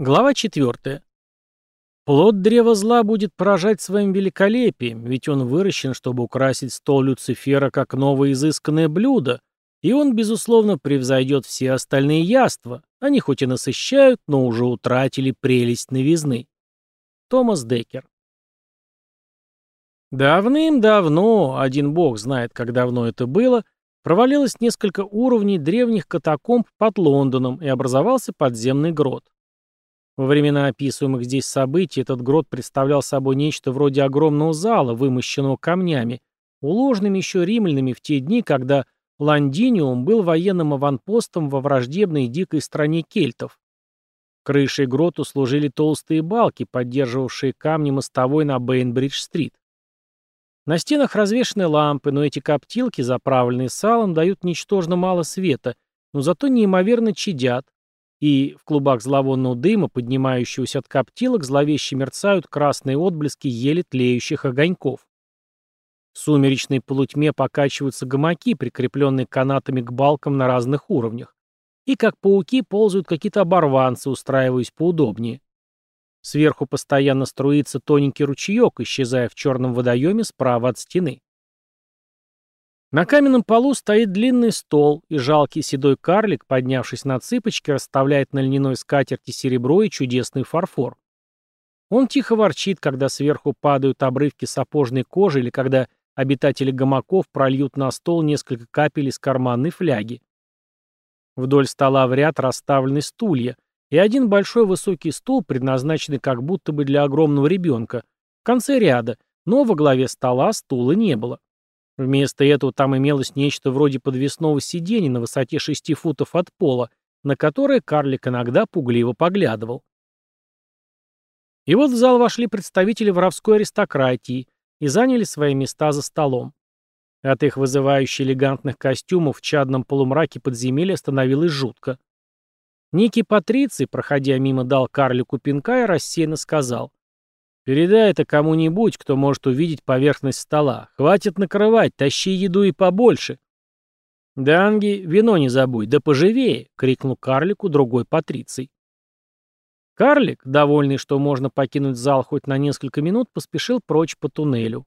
Глава 4. Плод древа зла будет поражать своим великолепием, ведь он выращен, чтобы украсить стол Люцифера как новое изысканное блюдо, и он, безусловно, превзойдет все остальные яства. Они хоть и насыщают, но уже утратили прелесть новизны. Томас Деккер. Давным-давно, один бог знает, как давно это было, провалилось несколько уровней древних катакомб под Лондоном и образовался подземный грот. Во времена описываемых здесь событий этот грот представлял собой нечто вроде огромного зала, вымощенного камнями, уложенными еще римлянами в те дни, когда Лондиниум был военным аванпостом во враждебной дикой стране кельтов. Крышей гроту служили толстые балки, поддерживавшие камни мостовой на Бейнбридж-стрит. На стенах развешаны лампы, но эти коптилки, заправленные салом, дают ничтожно мало света, но зато неимоверно чадят, и в клубах зловонного дыма, поднимающегося от коптилок, зловеще мерцают красные отблески еле тлеющих огоньков. В сумеречной полутьме покачиваются гамаки, прикрепленные канатами к балкам на разных уровнях. И как пауки ползают какие-то оборванцы, устраиваясь поудобнее. Сверху постоянно струится тоненький ручеек, исчезая в черном водоеме справа от стены. На каменном полу стоит длинный стол, и жалкий седой карлик, поднявшись на цыпочки, расставляет на льняной скатерти серебро и чудесный фарфор. Он тихо ворчит, когда сверху падают обрывки сапожной кожи или когда обитатели гамаков прольют на стол несколько капель из карманной фляги. Вдоль стола в ряд расставлены стулья, и один большой высокий стул, предназначенный как будто бы для огромного ребенка, в конце ряда, но во главе стола стула не было. Вместо этого там имелось нечто вроде подвесного сиденья на высоте 6 футов от пола, на которое карлик иногда пугливо поглядывал. И вот в зал вошли представители воровской аристократии и заняли свои места за столом. От их вызывающих элегантных костюмов в чадном полумраке подземелья становилось жутко. Некий Патриций, проходя мимо, дал карлику пинка и рассеянно сказал. Передай это кому-нибудь, кто может увидеть поверхность стола. Хватит накрывать, тащи еду и побольше. «Данги, вино не забудь, да поживее!» — крикнул карлику другой патриций. Карлик, довольный, что можно покинуть зал хоть на несколько минут, поспешил прочь по туннелю.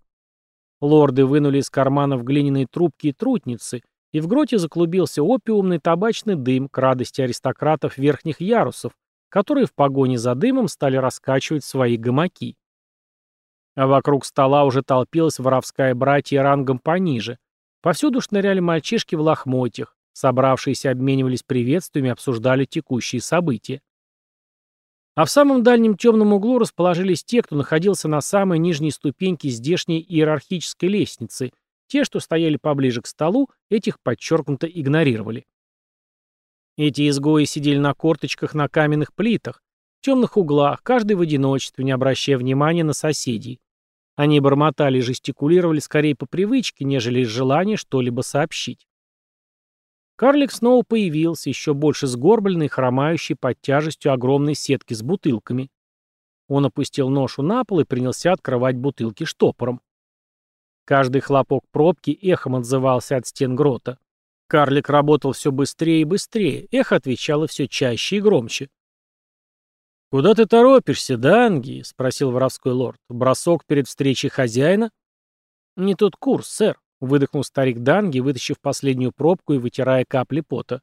Лорды вынули из карманов глиняные трубки и трутницы, и в гроте заклубился опиумный табачный дым к радости аристократов верхних ярусов, которые в погоне за дымом стали раскачивать свои гамаки. А вокруг стола уже толпилась воровская братья рангом пониже. Повсюду шныряли мальчишки в лохмотьях. Собравшиеся обменивались приветствиями, обсуждали текущие события. А в самом дальнем темном углу расположились те, кто находился на самой нижней ступеньке здешней иерархической лестницы. Те, что стояли поближе к столу, этих подчеркнуто игнорировали. Эти изгои сидели на корточках на каменных плитах, в темных углах, каждый в одиночестве, не обращая внимания на соседей. Они бормотали и жестикулировали скорее по привычке, нежели из желания что-либо сообщить. Карлик снова появился, еще больше сгорбленный и хромающий под тяжестью огромной сетки с бутылками. Он опустил ношу на пол и принялся открывать бутылки штопором. Каждый хлопок пробки эхом отзывался от стен грота. Карлик работал все быстрее и быстрее, эхо отвечало все чаще и громче. «Куда ты торопишься, Данги?» — спросил воровской лорд. «Бросок перед встречей хозяина?» «Не тот курс, сэр», — выдохнул старик Данги, вытащив последнюю пробку и вытирая капли пота.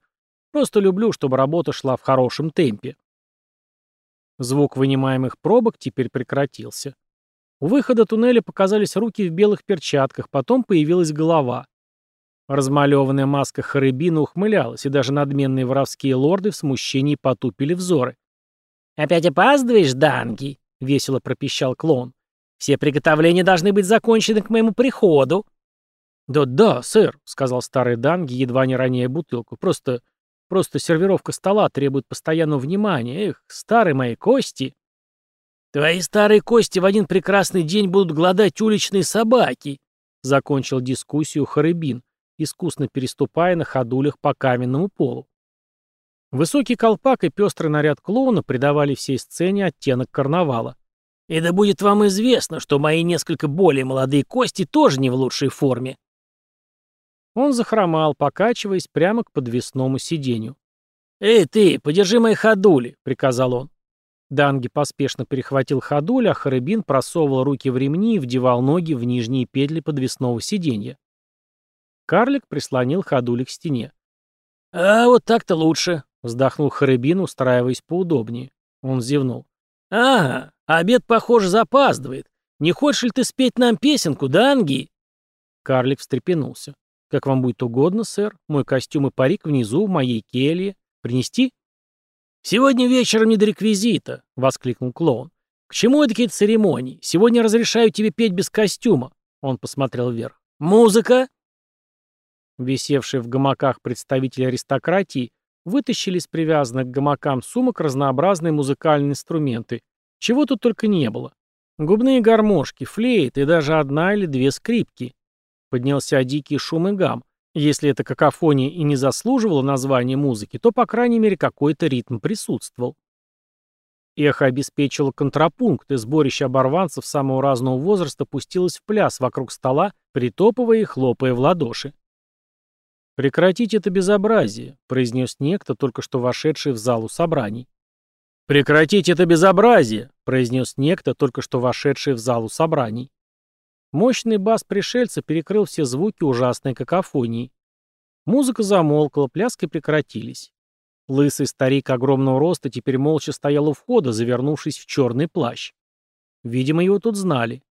«Просто люблю, чтобы работа шла в хорошем темпе». Звук вынимаемых пробок теперь прекратился. У выхода туннеля показались руки в белых перчатках, потом появилась голова. Размалеванная маска Харыбина ухмылялась, и даже надменные воровские лорды в смущении потупили взоры. «Опять опаздываешь, Данги?» — весело пропищал клон. «Все приготовления должны быть закончены к моему приходу». «Да-да, сэр», — сказал старый Данги, едва не роняя бутылку. «Просто... просто сервировка стола требует постоянного внимания. Эх, старые мои кости!» «Твои старые кости в один прекрасный день будут гладать уличные собаки», — закончил дискуссию Харыбин, искусно переступая на ходулях по каменному полу. Высокий колпак и пестрый наряд клоуна придавали всей сцене оттенок карнавала. «И да будет вам известно, что мои несколько более молодые кости тоже не в лучшей форме». Он захромал, покачиваясь прямо к подвесному сиденью. «Эй, ты, подержи мои ходули», — приказал он. Данги поспешно перехватил ходуль, а Харыбин просовывал руки в ремни и вдевал ноги в нижние петли подвесного сиденья. Карлик прислонил ходуль к стене. «А вот так-то лучше», — вздохнул Харыбин, устраиваясь поудобнее. Он зевнул. «Ага, обед, похоже, запаздывает. Не хочешь ли ты спеть нам песенку, да, Анги?» Карлик встрепенулся. «Как вам будет угодно, сэр. Мой костюм и парик внизу, в моей келье. Принести?» «Сегодня вечером не до реквизита», — воскликнул клоун. «К чему такие церемонии? Сегодня разрешаю тебе петь без костюма». Он посмотрел вверх. «Музыка!» Висевшие в гамаках представители аристократии вытащили из привязанных к гамакам сумок разнообразные музыкальные инструменты. Чего тут только не было. Губные гармошки, флейт и даже одна или две скрипки. Поднялся дикий шум и гам. Если эта какофония и не заслуживала названия музыки, то, по крайней мере, какой-то ритм присутствовал. Эхо обеспечило контрапункт, и сборище оборванцев самого разного возраста пустилось в пляс вокруг стола, притопывая и хлопая в ладоши. «Прекратите это безобразие», — произнес некто, только что вошедший в залу собраний. «Прекратите это безобразие», — произнес некто, только что вошедший в залу собраний. Мощный бас пришельца перекрыл все звуки ужасной какофонии. Музыка замолкла, пляски прекратились. Лысый старик огромного роста теперь молча стоял у входа, завернувшись в черный плащ. Видимо, его тут знали.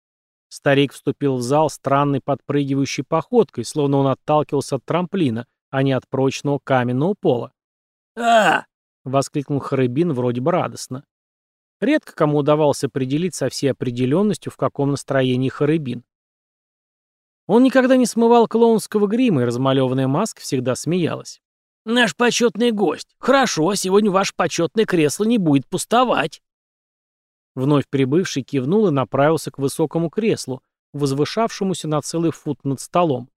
Старик вступил в зал странной подпрыгивающей походкой, словно он отталкивался от трамплина, а не от прочного каменного пола. а воскликнул Харыбин вроде бы радостно. Редко кому удавалось определить со всей определенностью, в каком настроении Харыбин. Он никогда не смывал клоунского грима, и размалеванная маска всегда смеялась. «Наш почетный гость. Хорошо, сегодня ваше почетное кресло не будет пустовать». Вновь прибывший кивнул и направился к высокому креслу, возвышавшемуся на целый фут над столом.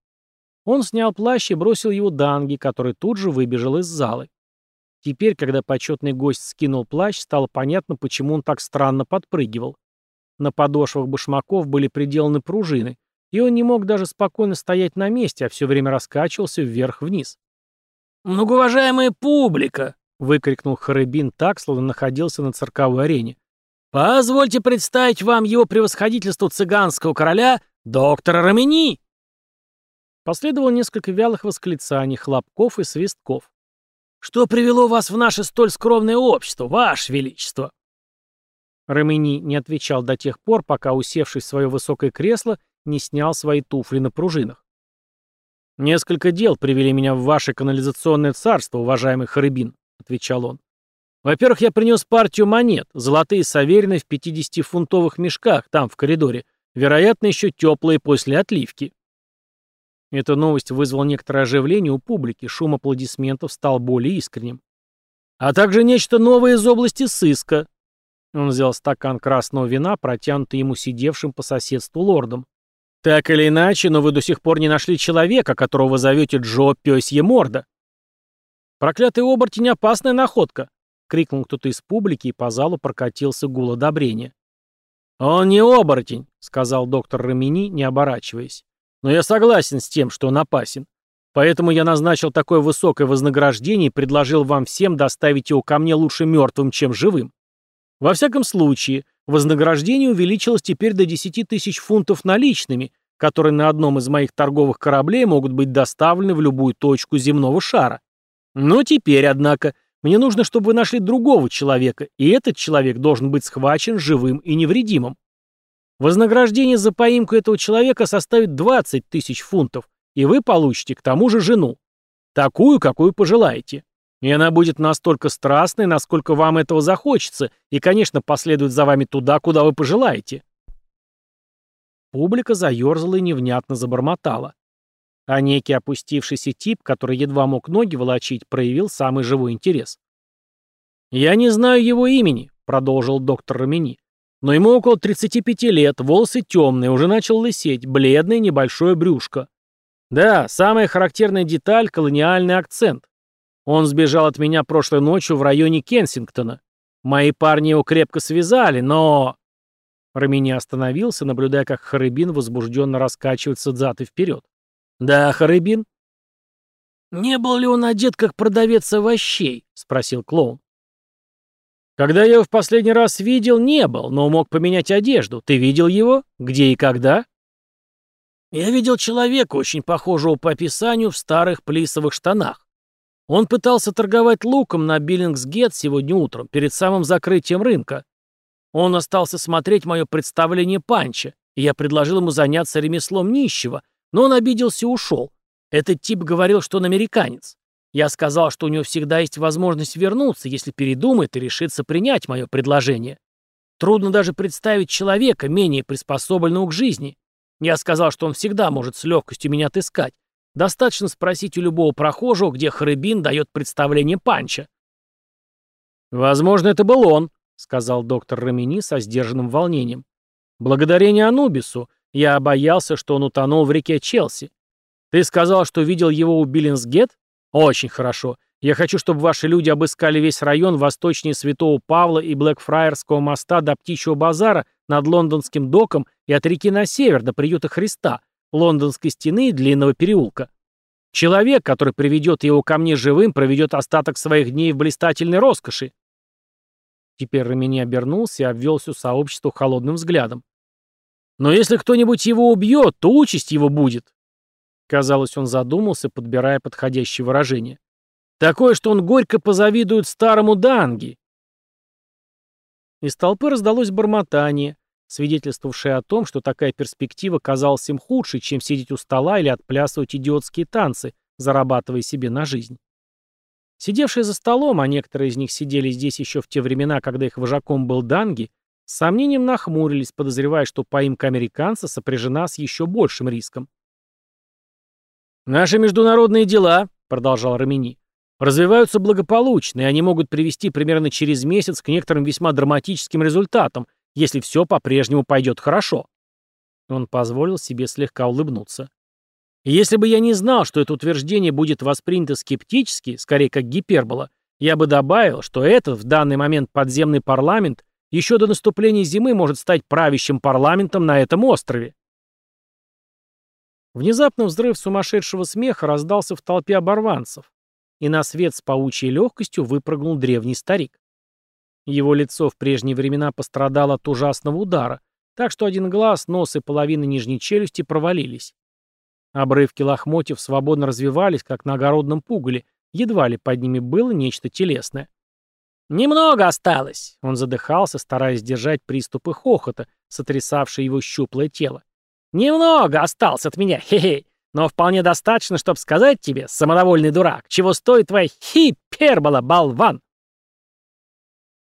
Он снял плащ и бросил его Данги, который тут же выбежал из залы. Теперь, когда почетный гость скинул плащ, стало понятно, почему он так странно подпрыгивал. На подошвах башмаков были приделаны пружины, и он не мог даже спокойно стоять на месте, а все время раскачивался вверх-вниз. «Многоуважаемая публика!» — выкрикнул Харыбин так, словно находился на цирковой арене. «Позвольте представить вам его превосходительству цыганского короля, доктора Рамени!» Последовало несколько вялых восклицаний, хлопков и свистков. Что привело вас в наше столь скромное общество, ваше величество?» Ремени не отвечал до тех пор, пока, усевшись в свое высокое кресло, не снял свои туфли на пружинах. «Несколько дел привели меня в ваше канализационное царство, уважаемый Харыбин», — отвечал он. «Во-первых, я принес партию монет, золотые саверины в 50-фунтовых мешках, там, в коридоре, вероятно, еще теплые после отливки. Эта новость вызвала некоторое оживление у публики, шум аплодисментов стал более искренним. А также нечто новое из области сыска. Он взял стакан красного вина, протянутый ему сидевшим по соседству лордом. Так или иначе, но вы до сих пор не нашли человека, которого зовете Джо Пёсье Морда. «Проклятый оборотень — опасная находка!» — крикнул кто-то из публики, и по залу прокатился гул одобрения. «Он не оборотень», — сказал доктор Рамини, не оборачиваясь. Но я согласен с тем, что он опасен. Поэтому я назначил такое высокое вознаграждение и предложил вам всем доставить его ко мне лучше мертвым, чем живым. Во всяком случае, вознаграждение увеличилось теперь до 10 тысяч фунтов наличными, которые на одном из моих торговых кораблей могут быть доставлены в любую точку земного шара. Но теперь, однако, мне нужно, чтобы вы нашли другого человека, и этот человек должен быть схвачен живым и невредимым. Вознаграждение за поимку этого человека составит 20 тысяч фунтов, и вы получите к тому же жену. Такую, какую пожелаете. И она будет настолько страстной, насколько вам этого захочется, и, конечно, последует за вами туда, куда вы пожелаете. Публика заерзала и невнятно забормотала. А некий опустившийся тип, который едва мог ноги волочить, проявил самый живой интерес. «Я не знаю его имени», — продолжил доктор Рамини. Но ему около 35 лет, волосы темные, уже начал лысеть, бледное небольшое брюшко. Да, самая характерная деталь — колониальный акцент. Он сбежал от меня прошлой ночью в районе Кенсингтона. Мои парни его крепко связали, но... Рамини остановился, наблюдая, как Харыбин возбужденно раскачивается взад и вперед. «Да, Харыбин?» «Не был ли он одет, как продавец овощей?» — спросил клоун. Когда я его в последний раз видел, не был, но мог поменять одежду. Ты видел его? Где и когда? Я видел человека, очень похожего по описанию, в старых плисовых штанах. Он пытался торговать луком на Биллингсгет сегодня утром, перед самым закрытием рынка. Он остался смотреть мое представление панча, и я предложил ему заняться ремеслом нищего, но он обиделся и ушел. Этот тип говорил, что он американец. Я сказал, что у него всегда есть возможность вернуться, если передумает и решится принять мое предложение. Трудно даже представить человека, менее приспособленного к жизни. Я сказал, что он всегда может с легкостью меня отыскать. Достаточно спросить у любого прохожего, где Харыбин дает представление панча. «Возможно, это был он», — сказал доктор Рамини со сдержанным волнением. «Благодарение Анубису я боялся, что он утонул в реке Челси. Ты сказал, что видел его у Биллинсгет? Очень хорошо. Я хочу, чтобы ваши люди обыскали весь район восточнее Святого Павла и Блэкфраерского моста до Птичьего базара над лондонским доком и от реки на север до приюта Христа, лондонской стены и длинного переулка. Человек, который приведет его ко мне живым, проведет остаток своих дней в блистательной роскоши. Теперь Рамини обернулся и обвел все сообщество холодным взглядом. Но если кто-нибудь его убьет, то участь его будет. Казалось, он задумался, подбирая подходящее выражение. Такое, что он горько позавидует старому Данги. Из толпы раздалось бормотание, свидетельствовавшее о том, что такая перспектива казалась им худшей, чем сидеть у стола или отплясывать идиотские танцы, зарабатывая себе на жизнь. Сидевшие за столом, а некоторые из них сидели здесь еще в те времена, когда их вожаком был Данги, с сомнением нахмурились, подозревая, что поимка американца сопряжена с еще большим риском. «Наши международные дела», — продолжал Рамини, — «развиваются благополучно, и они могут привести примерно через месяц к некоторым весьма драматическим результатам, если все по-прежнему пойдет хорошо». Он позволил себе слегка улыбнуться. если бы я не знал, что это утверждение будет воспринято скептически, скорее как гипербола, я бы добавил, что этот в данный момент подземный парламент еще до наступления зимы может стать правящим парламентом на этом острове. Внезапно взрыв сумасшедшего смеха раздался в толпе оборванцев, и на свет с паучьей легкостью выпрыгнул древний старик. Его лицо в прежние времена пострадало от ужасного удара, так что один глаз, нос и половина нижней челюсти провалились. Обрывки лохмотьев свободно развивались, как на огородном пугале, едва ли под ними было нечто телесное. «Немного осталось!» Он задыхался, стараясь держать приступы хохота, сотрясавшие его щуплое тело. «Немного осталось от меня, хе-хе! Но вполне достаточно, чтобы сказать тебе, самодовольный дурак, чего стоит твоя хипербола, болван!»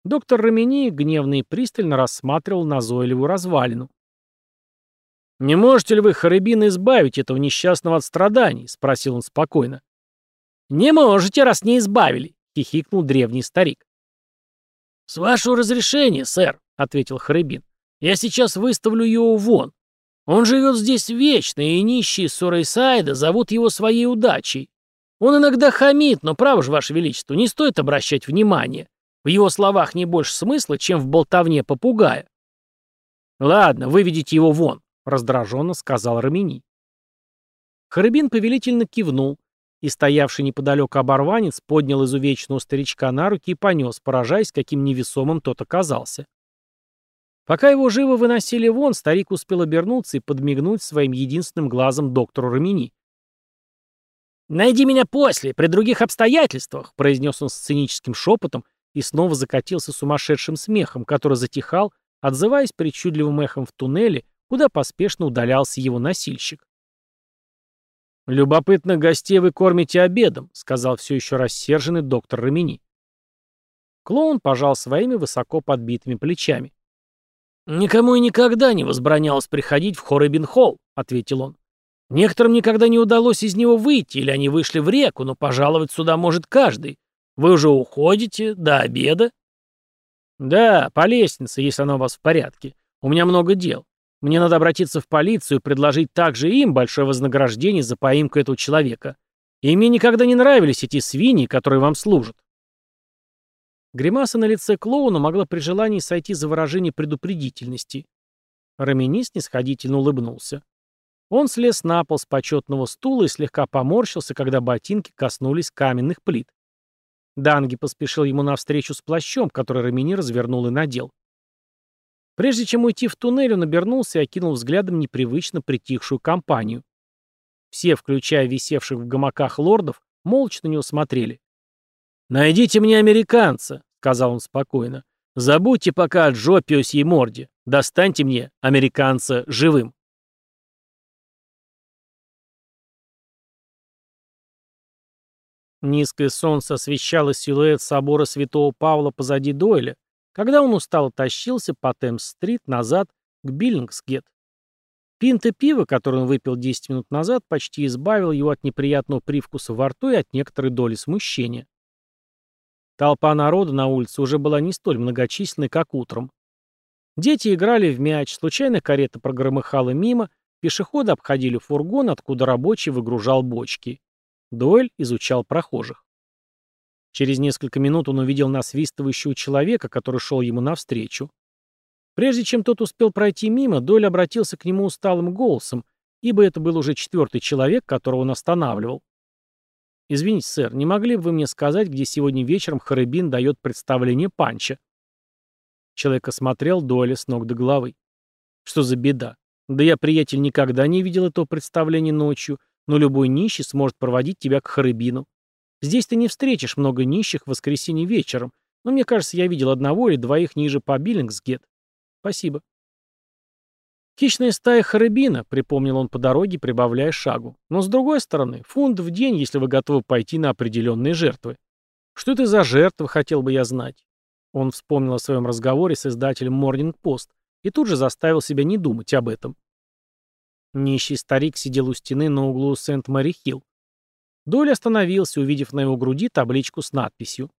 Доктор Рамини гневно и пристально рассматривал назойливую развалину. «Не можете ли вы, Харибин, избавить этого несчастного от страданий?» — спросил он спокойно. «Не можете, раз не избавили», — хихикнул древний старик. «С вашего разрешения, сэр», — ответил Харибин. «Я сейчас выставлю его вон. Он живет здесь вечно, и нищие Сурейсайда зовут его своей удачей. Он иногда хамит, но, право же, ваше величество, не стоит обращать внимания. В его словах не больше смысла, чем в болтовне попугая». «Ладно, выведите его вон», — раздраженно сказал Рамини. Харибин повелительно кивнул, и стоявший неподалеку оборванец поднял изувеченного старичка на руки и понес, поражаясь, каким невесомым тот оказался. Пока его живо выносили вон, старик успел обернуться и подмигнуть своим единственным глазом доктору Рамини. «Найди меня после, при других обстоятельствах», — произнес он с циническим шепотом и снова закатился сумасшедшим смехом, который затихал, отзываясь причудливым эхом в туннеле, куда поспешно удалялся его носильщик. «Любопытных гостей вы кормите обедом», — сказал все еще рассерженный доктор Рамини. Клоун пожал своими высоко подбитыми плечами. «Никому и никогда не возбранялось приходить в Хоребин-холл», — ответил он. «Некоторым никогда не удалось из него выйти, или они вышли в реку, но пожаловать сюда может каждый. Вы уже уходите до обеда?» «Да, по лестнице, если она у вас в порядке. У меня много дел. Мне надо обратиться в полицию и предложить также им большое вознаграждение за поимку этого человека. И мне никогда не нравились эти свиньи, которые вам служат. Гримаса на лице клоуна могла при желании сойти за выражение предупредительности. Рамини снисходительно улыбнулся. Он слез на пол с почетного стула и слегка поморщился, когда ботинки коснулись каменных плит. Данги поспешил ему навстречу с плащом, который Рамини развернул и надел. Прежде чем уйти в туннель, он обернулся и окинул взглядом непривычно притихшую компанию. Все, включая висевших в гамаках лордов, молча на него смотрели. «Найдите мне американца», — сказал он спокойно. «Забудьте пока о Джо пёсьей морде. Достаньте мне американца живым». Низкое солнце освещало силуэт собора Святого Павла позади Дойля, когда он устало тащился по Темс-стрит назад к Биллингсгет. Пинта пива, которое он выпил 10 минут назад, почти избавил его от неприятного привкуса во рту и от некоторой доли смущения. Толпа народа на улице уже была не столь многочисленной, как утром. Дети играли в мяч, случайно карета прогромыхала мимо, пешеходы обходили фургон, откуда рабочий выгружал бочки. Дойль изучал прохожих. Через несколько минут он увидел насвистывающего человека, который шел ему навстречу. Прежде чем тот успел пройти мимо, Дойль обратился к нему усталым голосом, ибо это был уже четвертый человек, которого он останавливал. «Извините, сэр, не могли бы вы мне сказать, где сегодня вечером Харыбин дает представление панча?» Человек осмотрел Дойля с ног до головы. «Что за беда? Да я, приятель, никогда не видел этого представления ночью, но любой нищий сможет проводить тебя к Харыбину. Здесь ты не встретишь много нищих в воскресенье вечером, но мне кажется, я видел одного или двоих ниже по Биллингсгет. Спасибо. Хищная стая Харыбина, припомнил он по дороге, прибавляя шагу. Но с другой стороны, фунт в день, если вы готовы пойти на определенные жертвы. Что это за жертвы, хотел бы я знать. Он вспомнил о своем разговоре с издателем Morning Post и тут же заставил себя не думать об этом. Нищий старик сидел у стены на углу Сент-Мари-Хилл. Доль остановился, увидев на его груди табличку с надписью.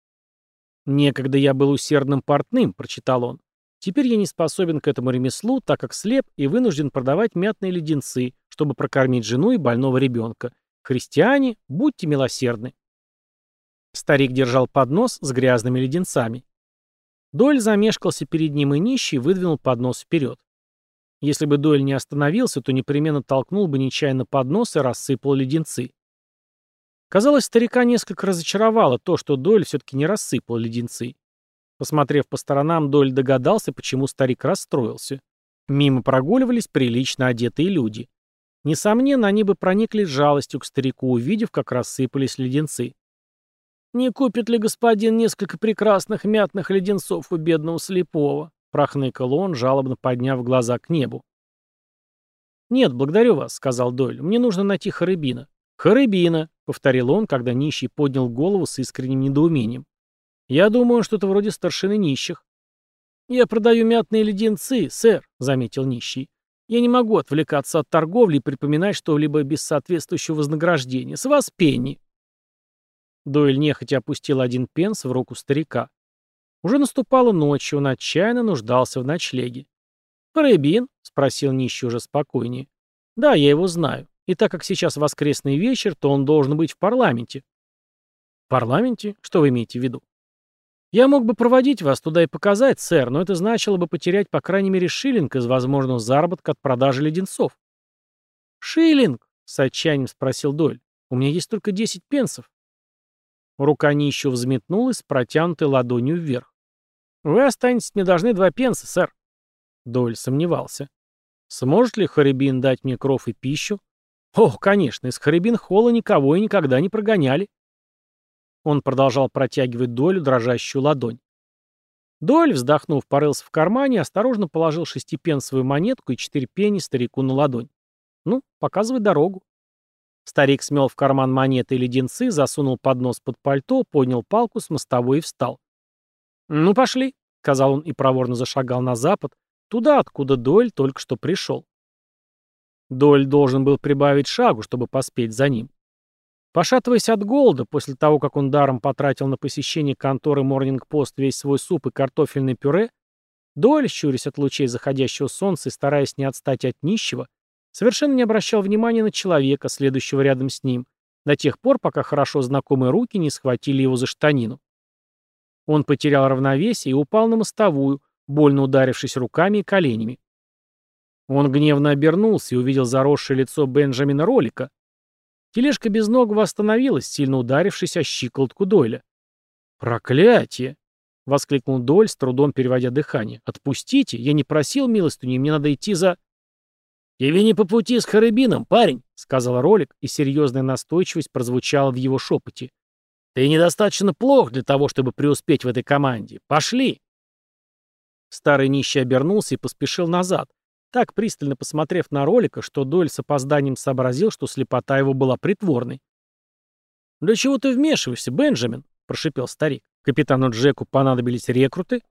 «Некогда я был усердным портным», — прочитал он. «Теперь я не способен к этому ремеслу, так как слеп и вынужден продавать мятные леденцы, чтобы прокормить жену и больного ребенка. Христиане, будьте милосердны». Старик держал поднос с грязными леденцами. Доль замешкался перед ним и нищий выдвинул поднос вперед. Если бы Дойль не остановился, то непременно толкнул бы нечаянно под нос и рассыпал леденцы. Казалось, старика несколько разочаровало то, что Дойль все-таки не рассыпал леденцы. Посмотрев по сторонам, Дойль догадался, почему старик расстроился. Мимо прогуливались прилично одетые люди. Несомненно, они бы проникли жалостью к старику, увидев, как рассыпались леденцы. «Не купит ли господин несколько прекрасных мятных леденцов у бедного слепого?» прохныкал он, жалобно подняв глаза к небу. «Нет, благодарю вас», — сказал Дойль. «Мне нужно найти Харыбина». «Харыбина», — повторил он, когда нищий поднял голову с искренним недоумением. «Я думаю, что-то вроде старшины нищих». «Я продаю мятные леденцы, сэр», — заметил нищий. «Я не могу отвлекаться от торговли и припоминать что-либо без соответствующего вознаграждения. С вас пенни». Дойль нехотя опустил один пенс в руку старика. Уже наступала ночь, и он отчаянно нуждался в ночлеге. «Рэбин?» — спросил нищий уже спокойнее. «Да, я его знаю. И так как сейчас воскресный вечер, то он должен быть в парламенте». «В парламенте? Что вы имеете в виду?» «Я мог бы проводить вас туда и показать, сэр, но это значило бы потерять по крайней мере шиллинг из возможного заработка от продажи леденцов». «Шиллинг?» — с отчаянием спросил Доль. «У меня есть только десять пенсов». Рука нищего взметнулась протянутой ладонью вверх. «Вы останетесь мне должны два пенса, сэр». Доль сомневался. «Сможет ли Харибин дать мне кров и пищу?» «Ох, конечно, из Харибин холла никого и никогда не прогоняли». Он продолжал протягивать Долю дрожащую ладонь. Доль, вздохнув, порылся в кармане, осторожно положил шестипенсовую монетку и четыре пени старику на ладонь. «Ну, показывай дорогу». Старик смел в карман монеты и леденцы, засунул поднос под пальто, поднял палку с мостовой и встал. «Ну, пошли», — сказал он и проворно зашагал на запад, туда, откуда Дойль только что пришел. Дойль должен был прибавить шагу, чтобы поспеть за ним. Пошатываясь от голода, после того, как он даром потратил на посещение конторы Морнинг-Пост весь свой суп и картофельное пюре, Дойль, щурясь от лучей заходящего солнца и стараясь не отстать от нищего, совершенно не обращал внимания на человека, следующего рядом с ним, до тех пор, пока хорошо знакомые руки не схватили его за штанину. Он потерял равновесие и упал на мостовую, больно ударившись руками и коленями. Он гневно обернулся и увидел заросшее лицо Бенджамина Ролика. Тележка безногого остановилась, сильно ударившись о щиколотку Дойля. «Проклятие!» — воскликнул Доль, с трудом переводя дыхание. «Отпустите! Я не просил милостыню, мне надо идти за...» «Тебе не по пути с Харыбином, парень», — сказал Ролик, и серьезная настойчивость прозвучала в его шепоте. «Ты недостаточно плох для того, чтобы преуспеть в этой команде. Пошли!» Старый нищий обернулся и поспешил назад, так пристально посмотрев на Ролика, что Доль с опозданием сообразил, что слепота его была притворной. «Для чего ты вмешиваешься, Бенджамин?» — прошипел старик. «Капитану Джеку понадобились рекруты?»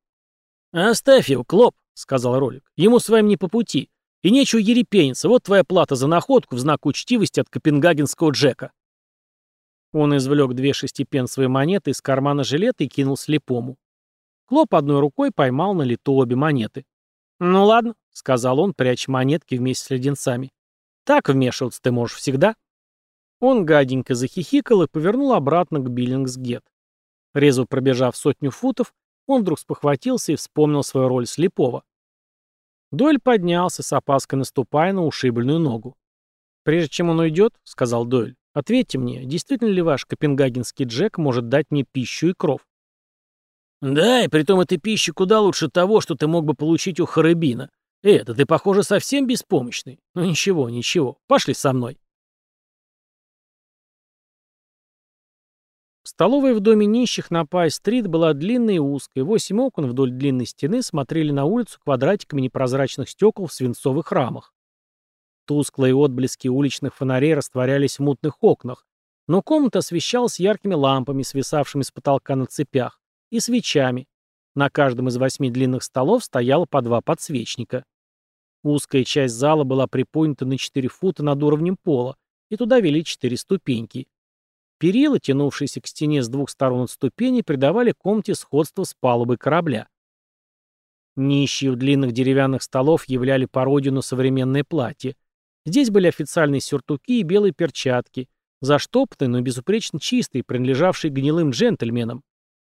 «Оставь его, Клоп», — сказал Ролик. «Ему с вами не по пути. И нечего ерепениться, вот твоя плата за находку в знак учтивости от копенгагенского Джека. Он извлек две шестипенсовые монеты из кармана жилета и кинул слепому. Клоп одной рукой поймал на лету обе монеты. «Ну ладно», — сказал он, пряча монетки вместе с леденцами. «Так вмешиваться ты можешь всегда». Он гаденько захихикал и повернул обратно к Биллингсгет. Резво пробежав сотню футов, он вдруг спохватился и вспомнил свою роль слепого. Дойль поднялся, с опаской наступая на ушибленную ногу. «Прежде чем он уйдет», — сказал Дойль, — «ответьте мне, действительно ли ваш копенгагенский Джек может дать мне пищу и кров?» «Да, и притом эта пища куда лучше того, что ты мог бы получить у Харыбина. Это, ты, похоже, совсем беспомощный. Ну ничего, ничего, пошли со мной». Столовая в доме нищих на Пай-стрит была длинной и узкой. Восемь окон вдоль длинной стены смотрели на улицу квадратиками непрозрачных стекол в свинцовых рамах. Тусклые отблески уличных фонарей растворялись в мутных окнах, но комната освещалась яркими лампами, свисавшими с потолка на цепях, и свечами. На каждом из восьми длинных столов стояло по два подсвечника. Узкая часть зала была приподнята на четыре фута над уровнем пола, и туда вели четыре ступеньки. Перила, тянувшиеся к стене с двух сторон от ступеней, придавали комнате сходство с палубой корабля. Нищие у длинных деревянных столов являли пародию на современное платье. Здесь были официальные сюртуки и белые перчатки, заштопанные, но безупречно чистые, принадлежавшие гнилым джентльменам.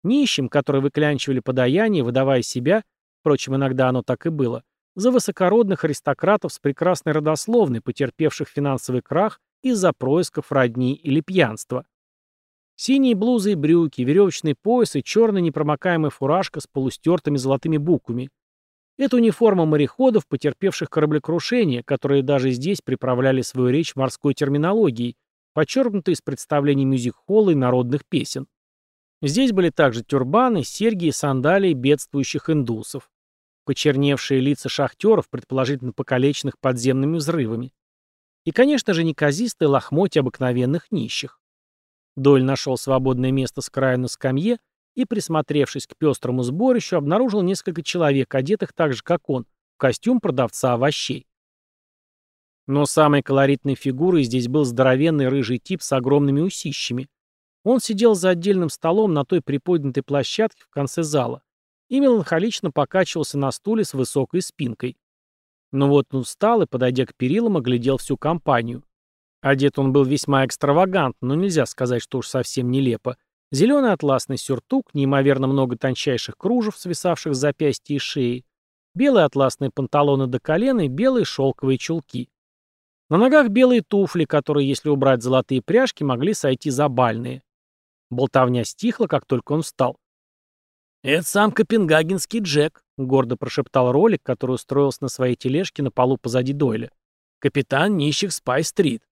Нищим, которые выклянчивали подаяние, выдавая себя, впрочем, иногда оно так и было, за высокородных аристократов с прекрасной родословной, потерпевших финансовый крах из-за происков родни или пьянства. Синие блузы и брюки, веревочный пояс и черная непромокаемая фуражка с полустертыми золотыми буквами. Это униформа мореходов, потерпевших кораблекрушение, которые даже здесь приправляли свою речь морской терминологией, подчеркнутой из представлений мюзик-холла и народных песен. Здесь были также тюрбаны, серьги и сандалии бедствующих индусов. Почерневшие лица шахтеров, предположительно покалеченных подземными взрывами. И, конечно же, неказистые лохмотья обыкновенных нищих. Доль нашел свободное место с краю на скамье и, присмотревшись к пестрому сборищу, обнаружил несколько человек, одетых так же, как он, в костюм продавца овощей. Но самой колоритной фигурой здесь был здоровенный рыжий тип с огромными усищами. Он сидел за отдельным столом на той приподнятой площадке в конце зала и меланхолично покачивался на стуле с высокой спинкой. Но вот он встал и, подойдя к перилам, оглядел всю компанию. Одет он был весьма экстравагантно, но нельзя сказать, что уж совсем нелепо. Зеленый атласный сюртук, неимоверно много тончайших кружев, свисавших с запястья и шеи, белые атласные панталоны до колена и белые шелковые чулки. На ногах белые туфли, которые, если убрать золотые пряжки, могли сойти за бальные. Болтовня стихла, как только он встал. «Это сам копенгагенский Джек», — гордо прошептал ролик, который устроился на своей тележке на полу позади Дойля. «Капитан нищих Спай-стрит.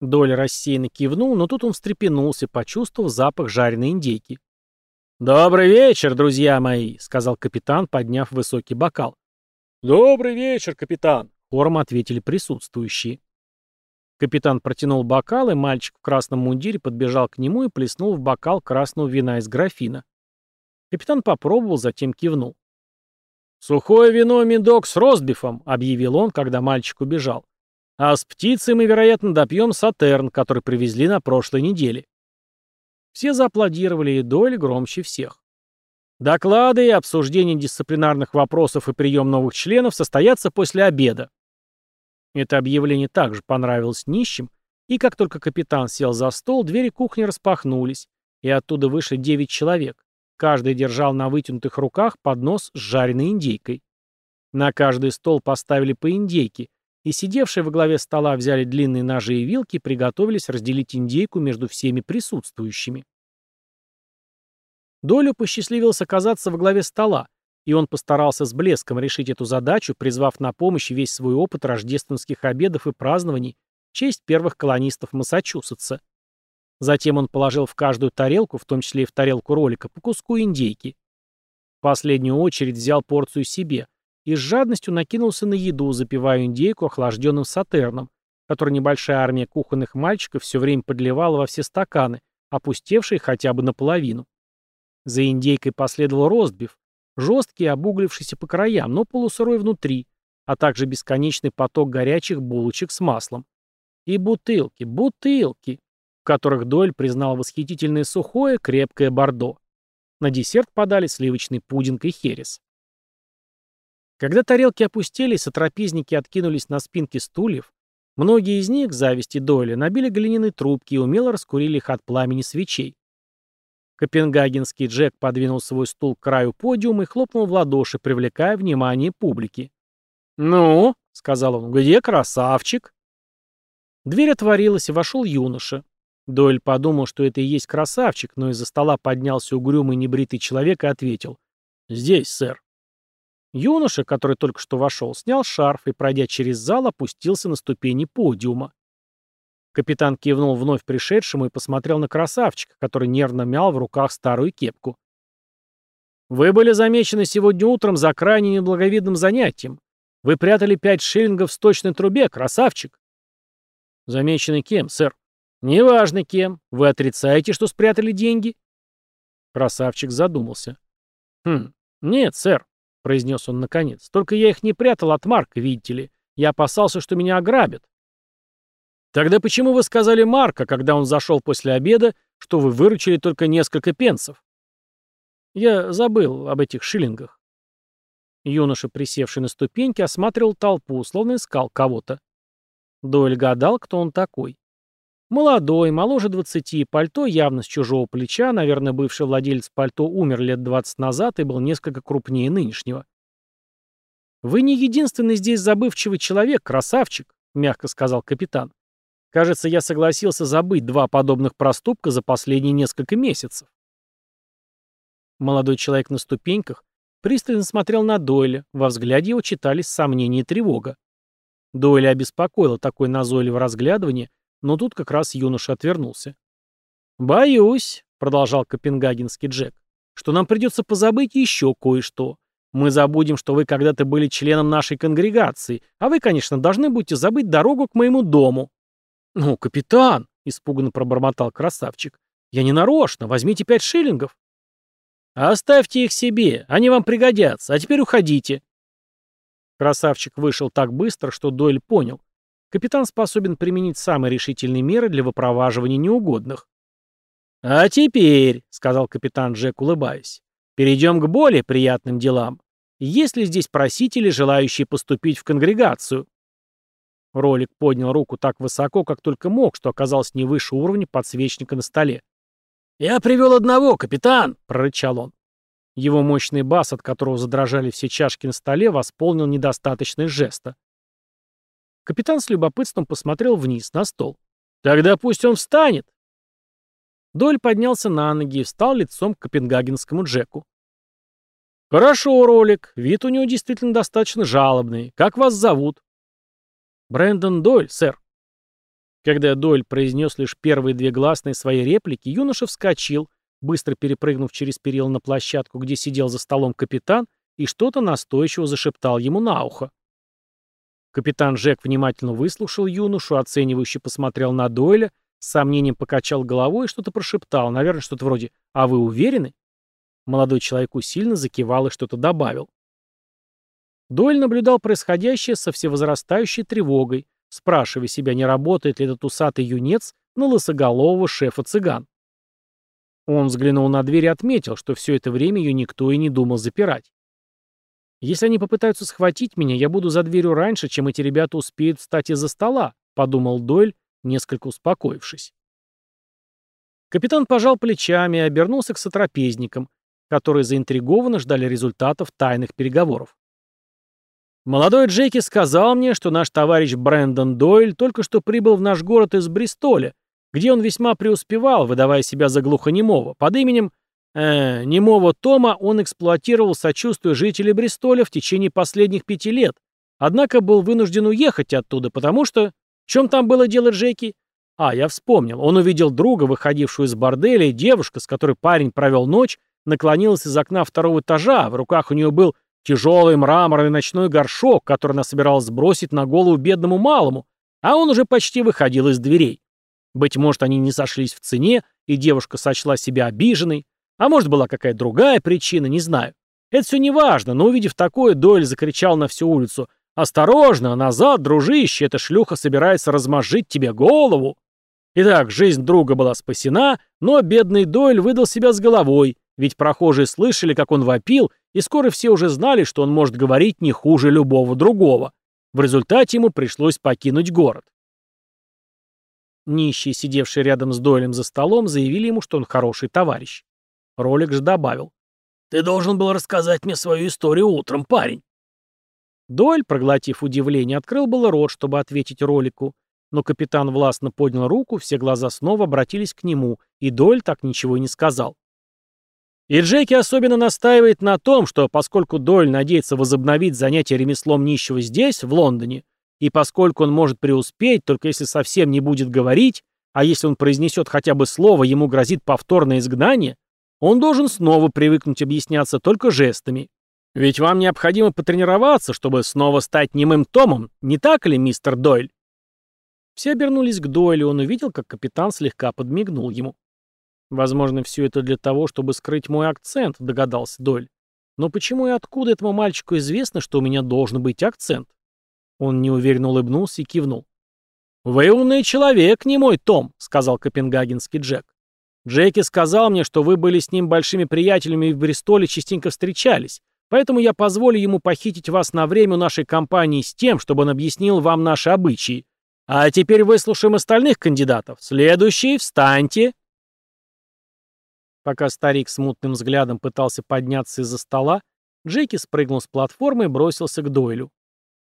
Доля рассеянно кивнул, но тут он встрепенулся, почувствовав запах жареной индейки. «Добрый вечер, друзья мои», — сказал капитан, подняв высокий бокал. «Добрый вечер, капитан», — хором ответили присутствующие. Капитан протянул бокал, и мальчик в красном мундире подбежал к нему и плеснул в бокал красного вина из графина. Капитан попробовал, затем кивнул. «Сухое вино медок с ростбифом», — объявил он, когда мальчик убежал. А с птицей мы, вероятно, допьем сатерн, который привезли на прошлой неделе. Все зааплодировали, и Дойль громче всех. Доклады и обсуждение дисциплинарных вопросов и прием новых членов состоятся после обеда. Это объявление также понравилось нищим, и как только капитан сел за стол, двери кухни распахнулись, и оттуда вышли девять человек. Каждый держал на вытянутых руках поднос с жареной индейкой. На каждый стол поставили по индейке, и сидевшие во главе стола взяли длинные ножи и вилки и приготовились разделить индейку между всеми присутствующими. Долю посчастливилось оказаться во главе стола, и он постарался с блеском решить эту задачу, призвав на помощь весь свой опыт рождественских обедов и празднований в честь первых колонистов Массачусетса. Затем он положил в каждую тарелку, в том числе и в тарелку ролика, по куску индейки. В последнюю очередь взял порцию себе и с жадностью накинулся на еду, запивая индейку охлажденным сатерном, который небольшая армия кухонных мальчиков все время подливала во все стаканы, опустевшие хотя бы наполовину. За индейкой последовал ростбиф, жесткий, обуглившийся по краям, но полусырой внутри, а также бесконечный поток горячих булочек с маслом. И бутылки, бутылки, в которых Дойль признал восхитительное сухое, крепкое бордо. На десерт подали сливочный пудинг и херес. Когда тарелки опустились, а трапезники откинулись на спинки стульев, многие из них, зависти Дойля, набили глиняные трубки и умело раскурили их от пламени свечей. Копенгагенский Джек подвинул свой стул к краю подиума и хлопнул в ладоши, привлекая внимание публики. «Ну», — сказал он, — «где красавчик?» Дверь отворилась, и вошел юноша. Дойль подумал, что это и есть красавчик, но из-за стола поднялся угрюмый небритый человек и ответил. «Здесь, сэр». Юноша, который только что вошел, снял шарф и, пройдя через зал, опустился на ступени подиума. Капитан кивнул вновь пришедшему и посмотрел на красавчика, который нервно мял в руках старую кепку. «Вы были замечены сегодня утром за крайне неблаговидным занятием. Вы прятали пять шиллингов в сточной трубе, красавчик!» «Замечены кем, сэр?» «Неважно кем. Вы отрицаете, что спрятали деньги?» Красавчик задумался. «Хм, нет, сэр», — произнес он наконец. «Только я их не прятал от Марка, видите ли. Я опасался, что меня ограбят. Тогда почему вы сказали Марка, когда он зашел после обеда, что вы выручили только несколько пенсов? Я забыл об этих шиллингах. Юноша, присевший на ступеньки, осматривал толпу, словно искал кого-то. Дойль гадал, кто он такой. Молодой, моложе двадцати, пальто явно с чужого плеча, наверное, бывший владелец пальто умер лет двадцать назад и был несколько крупнее нынешнего. «Вы не единственный здесь забывчивый человек, красавчик», — мягко сказал капитан. Кажется, я согласился забыть два подобных проступка за последние несколько месяцев. Молодой человек на ступеньках пристально смотрел на Дойля, во взгляде его читались сомнения и тревога. Дойля обеспокоило такое назойливое разглядывание, но тут как раз юноша отвернулся. «Боюсь», — продолжал копенгагенский Джек, — «что нам придется позабыть еще кое-что. Мы забудем, что вы когда-то были членом нашей конгрегации, а вы, конечно, должны будете забыть дорогу к моему дому». «Ну, капитан!» — испуганно пробормотал красавчик. «Я не нарочно. Возьмите пять шиллингов». «Оставьте их себе. Они вам пригодятся. А теперь уходите». Красавчик вышел так быстро, что Дойль понял. Капитан способен применить самые решительные меры для выпроваживания неугодных. «А теперь», — сказал капитан Джек, улыбаясь, — «перейдем к более приятным делам. Есть ли здесь просители, желающие поступить в конгрегацию?» Ролик поднял руку так высоко, как только мог, что оказалось не выше уровня подсвечника на столе. «Я привел одного, капитан!» — прорычал он. Его мощный бас, от которого задрожали все чашки на столе, восполнил недостаточность жеста. Капитан с любопытством посмотрел вниз, на стол. «Тогда пусть он встанет!» Доль поднялся на ноги и встал лицом к копенгагенскому Джеку. «Хорошо, Ролик, вид у него действительно достаточно жалобный. Как вас зовут?» «Брэндон Дойль, сэр». Когда Дойль произнес лишь первые две гласные своей реплики, юноша вскочил, быстро перепрыгнув через перила на площадку, где сидел за столом капитан, и что-то настойчиво зашептал ему на ухо. Капитан Джек внимательно выслушал юношу, оценивающе посмотрел на Дойля, с сомнением покачал головой и что-то прошептал, наверное, что-то вроде «А вы уверены?» Молодой человек усиленно закивал и что-то добавил. Дойль наблюдал происходящее со всевозрастающей тревогой, спрашивая себя, не работает ли этот усатый юнец на лысоголового шефа цыган. Он взглянул на дверь и отметил, что все это время ее никто и не думал запирать. «Если они попытаются схватить меня, я буду за дверью раньше, чем эти ребята успеют встать из-за стола», — подумал Дойль, несколько успокоившись. Капитан пожал плечами и обернулся к сотрапезникам, которые заинтригованно ждали результатов тайных переговоров. Молодой Джеки сказал мне, что наш товарищ Брэндон Дойль только что прибыл в наш город из Бристоля, где он весьма преуспевал, выдавая себя за глухонемого, под именем Э, немого Тома он эксплуатировал сочувствие жителей Бристоля в течение последних пяти лет, однако был вынужден уехать оттуда, потому что... В чем там было дело Джеки? А, я вспомнил. Он увидел друга, выходившую из борделя, и девушка, с которой парень провел ночь, наклонилась из окна второго этажа, в руках у нее был тяжелый мраморный ночной горшок, который она собиралась сбросить на голову бедному малому, а он уже почти выходил из дверей. Быть может, они не сошлись в цене, и девушка сочла себя обиженной, а может, была какая-то другая причина, не знаю. Это все не важно, но увидев такое, Дойль закричал на всю улицу «Осторожно, назад, дружище, эта шлюха собирается размозжить тебе голову!» Итак, жизнь друга была спасена, но бедный Дойль выдал себя с головой, ведь прохожие слышали, как он вопил, и скоро все уже знали, что он может говорить не хуже любого другого. В результате ему пришлось покинуть город. Нищие, сидевшие рядом с Дойлем за столом, заявили ему, что он хороший товарищ. Ролик же добавил. «Ты должен был рассказать мне свою историю утром, парень». Дойль, проглотив удивление, открыл было рот, чтобы ответить Ролику, но капитан властно поднял руку, все глаза снова обратились к нему, и Дойль так ничего и не сказал. И Джеки особенно настаивает на том, что поскольку Дойль надеется возобновить занятие ремеслом нищего здесь, в Лондоне, и поскольку он может преуспеть, только если совсем не будет говорить, а если он произнесет хотя бы слово, ему грозит повторное изгнание, он должен снова привыкнуть объясняться только жестами. Ведь вам необходимо потренироваться, чтобы снова стать немым Томом, не так ли, мистер Дойль? Все обернулись к Дойлю, он увидел, как капитан слегка подмигнул ему. «Возможно, все это для того, чтобы скрыть мой акцент», — догадался Дойль. «Но почему и откуда этому мальчику известно, что у меня должен быть акцент?» Он неуверенно улыбнулся и кивнул. «Вы умный человек, не мой Том», — сказал копенгагенский Джек. «Джеки сказал мне, что вы были с ним большими приятелями и в Бристоле частенько встречались, поэтому я позволю ему похитить вас на время у нашей компании с тем, чтобы он объяснил вам наши обычаи, а теперь выслушаем остальных кандидатов. Следующий, встаньте. Пока старик с мутным взглядом пытался подняться из-за стола, Джеки спрыгнул с платформы и бросился к Дойлю.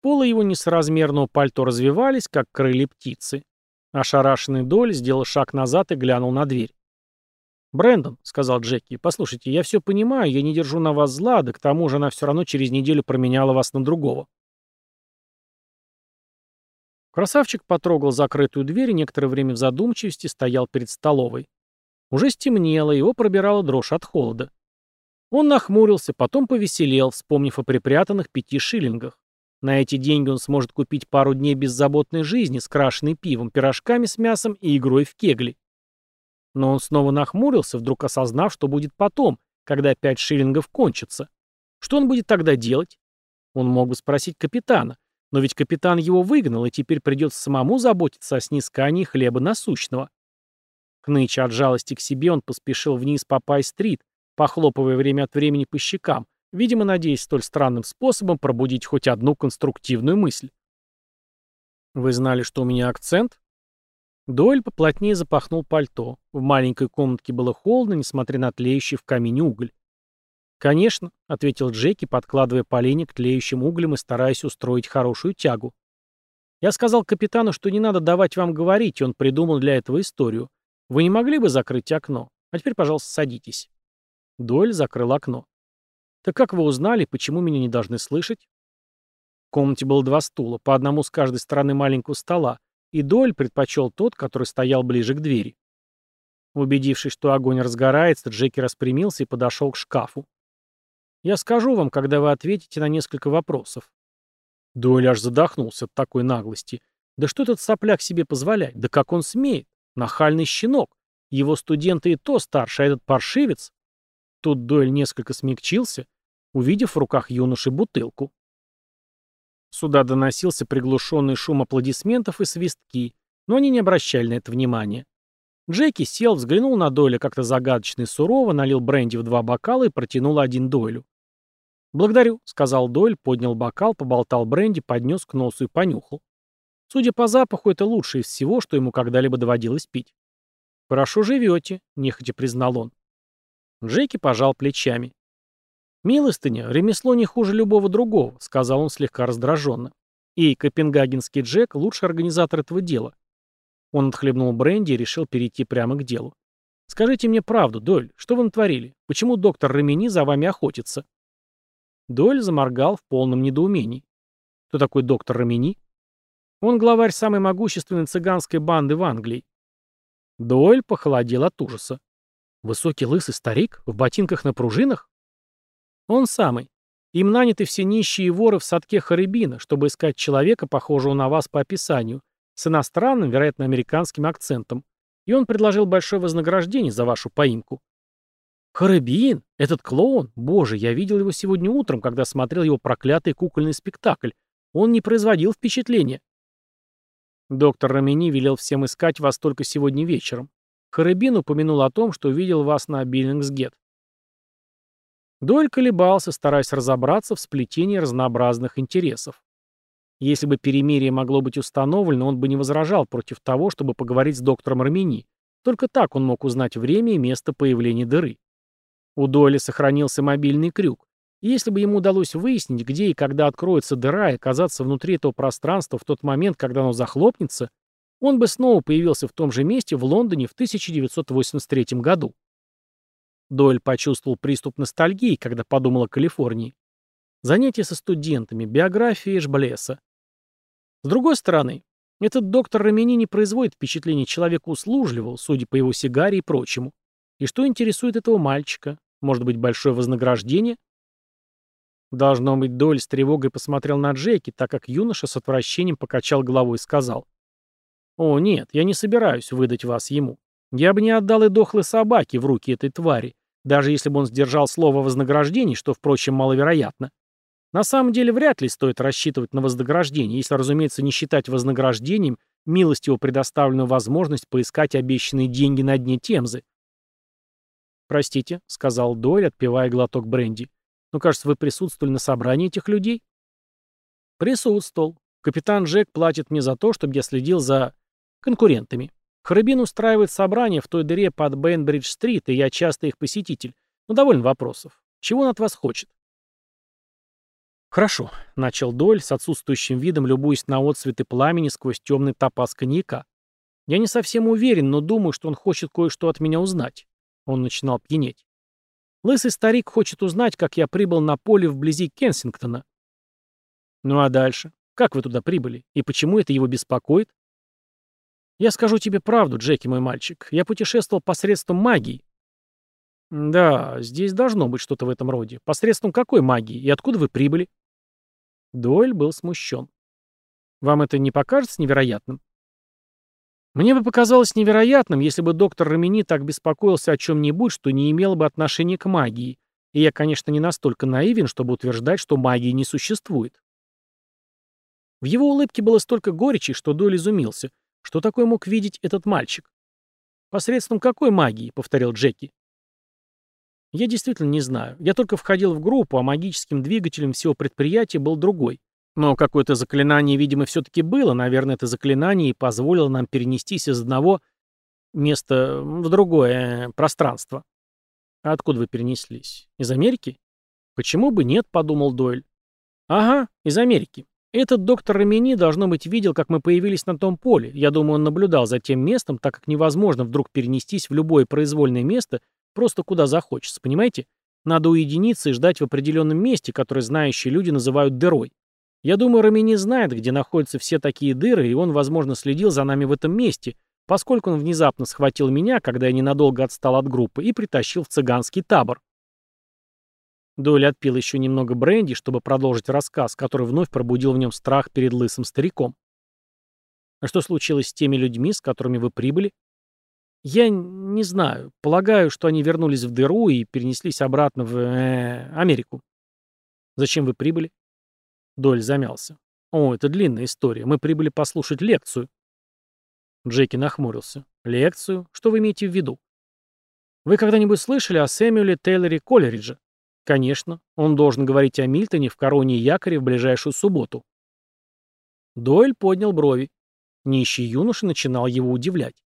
Полы его несоразмерного пальто развивались, как крылья птицы. Ошарашенный Дойль сделал шаг назад и глянул на дверь. «Брэндон», — сказал Джеки, — «послушайте, я все понимаю, я не держу на вас зла, да к тому же она все равно через неделю променяла вас на другого. Красавчик потрогал закрытую дверь и некоторое время в задумчивости стоял перед столовой. Уже стемнело, его пробирала дрожь от холода. Он нахмурился, потом повеселел, вспомнив о припрятанных пяти шиллингах. На эти деньги он сможет купить пару дней беззаботной жизни, скрашенной пивом, пирожками с мясом и игрой в кегли. Но он снова нахмурился, вдруг осознав, что будет потом, когда пять шиллингов кончатся. Что он будет тогда делать? Он мог бы спросить капитана, но ведь капитан его выгнал, и теперь придется самому заботиться о снискании хлеба насущного. Кныча от жалости к себе он поспешил вниз по Пай-стрит, похлопывая время от времени по щекам, видимо, надеясь столь странным способом пробудить хоть одну конструктивную мысль. «Вы знали, что у меня акцент?» Дойль поплотнее запахнул пальто. В маленькой комнатке было холодно, несмотря на тлеющий в камине уголь. «Конечно», — ответил Джеки, подкладывая поленья к тлеющим углям и стараясь устроить хорошую тягу. «Я сказал капитану, что не надо давать вам говорить, и он придумал для этого историю. Вы не могли бы закрыть окно? А теперь, пожалуйста, садитесь». Дойль закрыл окно. «Так как вы узнали, почему меня не должны слышать?» В комнате было два стула, по одному с каждой стороны маленького стола, и Дойль предпочел тот, который стоял ближе к двери. Убедившись, что огонь разгорается, Джеки распрямился и подошел к шкафу. Я скажу вам, когда вы ответите на несколько вопросов. Дуэль аж задохнулся от такой наглости. Да что этот сопляк себе позволяет? Да как он смеет? Нахальный щенок. Его студенты и то старше, а этот паршивец. Тут Дуэль несколько смягчился, увидев в руках юноши бутылку. Сюда доносился приглушенный шум аплодисментов и свистки, но они не обращали на это внимания. Джеки сел, взглянул на Дойля как-то загадочно и сурово, налил бренди в два бокала и протянул один Дойлю. «Благодарю», — сказал Дойль, поднял бокал, поболтал бренди, поднес к носу и понюхал. Судя по запаху, это лучшее из всего, что ему когда-либо доводилось пить. «Хорошо живете», — нехотя признал он. Джеки пожал плечами. «Милостыня, ремесло не хуже любого другого», — сказал он слегка раздраженно. «И копенгагенский Джек — лучший организатор этого дела. Он отхлебнул бренди и решил перейти прямо к делу. Скажите мне правду, Доль, что вы натворили? Почему доктор Рамини за вами охотится?» Доль заморгал в полном недоумении. Кто такой доктор Рамини? Он главарь самой могущественной цыганской банды в Англии. Дойль похолодел от ужаса. Высокий лысый старик? В ботинках на пружинах? Он самый. Им наняты все нищие воры в садке Харибина, чтобы искать человека, похожего на вас по описанию, с иностранным, вероятно, американским акцентом. И он предложил большое вознаграждение за вашу поимку. Харибин? Этот клоун? Боже, я видел его сегодня утром, когда смотрел его проклятый кукольный спектакль. Он не производил впечатления. Доктор Рамини велел всем искать вас только сегодня вечером. Харибин упомянул о том, что видел вас на Биллингсгет. Доль колебался, стараясь разобраться в сплетении разнообразных интересов. Если бы перемирие могло быть установлено, он бы не возражал против того, чтобы поговорить с доктором Армени. Только так он мог узнать время и место появления дыры. У Дойля сохранился мобильный крюк. И если бы ему удалось выяснить, где и когда откроется дыра и оказаться внутри этого пространства в тот момент, когда оно захлопнется, он бы снова появился в том же месте в Лондоне в 1983 году. Дойль почувствовал приступ ностальгии, когда подумал о Калифорнии. Занятия со студентами, биография Эшблеса. С другой стороны, этот доктор Рамини не производит впечатление человека услужливого, судя по его сигаре и прочему. И что интересует этого мальчика? Может быть, большое вознаграждение? Должно быть, Доль с тревогой посмотрел на Джеки, так как юноша с отвращением покачал головой и сказал. «О, нет, я не собираюсь выдать вас ему. Я бы не отдал и дохлой собаки в руки этой твари, даже если бы он сдержал слово вознаграждений, что, впрочем, маловероятно. На самом деле вряд ли стоит рассчитывать на вознаграждение, если, разумеется, не считать вознаграждением милостиво предоставленную возможность поискать обещанные деньги на дне Темзы. «Простите», — сказал Дойль, отпивая глоток бренди. «Но, кажется, вы присутствовали на собрании этих людей?» «Присутствовал. Капитан Джек платит мне за то, чтобы я следил за конкурентами. Харабин устраивает собрания в той дыре под Бейнбридж-стрит, и я часто их посетитель. Но довольно вопросов. Чего он от вас хочет? «Хорошо», — начал Доль с отсутствующим видом, любуясь на отцветы пламени сквозь темный топаз коньяка. «Я не совсем уверен, но думаю, что он хочет кое-что от меня узнать». Он начинал пьянеть. «Лысый старик хочет узнать, как я прибыл на поле вблизи Кенсингтона». «Ну а дальше? Как вы туда прибыли? И почему это его беспокоит?» Я скажу тебе правду, Джеки, мой мальчик. Я путешествовал посредством магии. Да, здесь должно быть что-то в этом роде. Посредством какой магии? И откуда вы прибыли? Дойль был смущен. Вам это не покажется невероятным? Мне бы показалось невероятным, если бы доктор Рамини так беспокоился о чем-нибудь, что не имело бы отношения к магии. И я, конечно, не настолько наивен, чтобы утверждать, что магии не существует. В его улыбке было столько горечи, что Дойль изумился. Что такое мог видеть этот мальчик? «Посредством какой магии?» — повторил Джеки. «Я действительно не знаю. Я только входил в группу, а магическим двигателем всего предприятия был другой. Но какое-то заклинание, видимо, все-таки было. Наверное, это заклинание и позволило нам перенестись из одного места в другое э, пространство. А откуда вы перенеслись? Из Америки? Почему бы нет, подумал Дойль. Ага, из Америки. Этот доктор Рамини, должно быть, видел, как мы появились на том поле. Я думаю, он наблюдал за тем местом, так как невозможно вдруг перенестись в любое произвольное место, просто куда захочется, понимаете? Надо уединиться и ждать в определенном месте, которое знающие люди называют дырой. Я думаю, Рамини знает, где находятся все такие дыры, и он, возможно, следил за нами в этом месте, поскольку он внезапно схватил меня, когда я ненадолго отстал от группы, и притащил в цыганский табор. Дойль отпил еще немного бренди, чтобы продолжить рассказ, который вновь пробудил в нем страх перед лысым стариком. А что случилось с теми людьми, с которыми вы прибыли? Я не знаю. Полагаю, что они вернулись в дыру и перенеслись обратно в э, Америку. Зачем вы прибыли? Доль замялся. О, это длинная история. Мы прибыли послушать лекцию. Джеки нахмурился. Лекцию? Что вы имеете в виду? Вы когда-нибудь слышали о Сэмюэле Тейлоре Колеридже? Конечно, он должен говорить о Мильтоне в короне якоре в ближайшую субботу. Дойль поднял брови. Нищий юноша начинал его удивлять.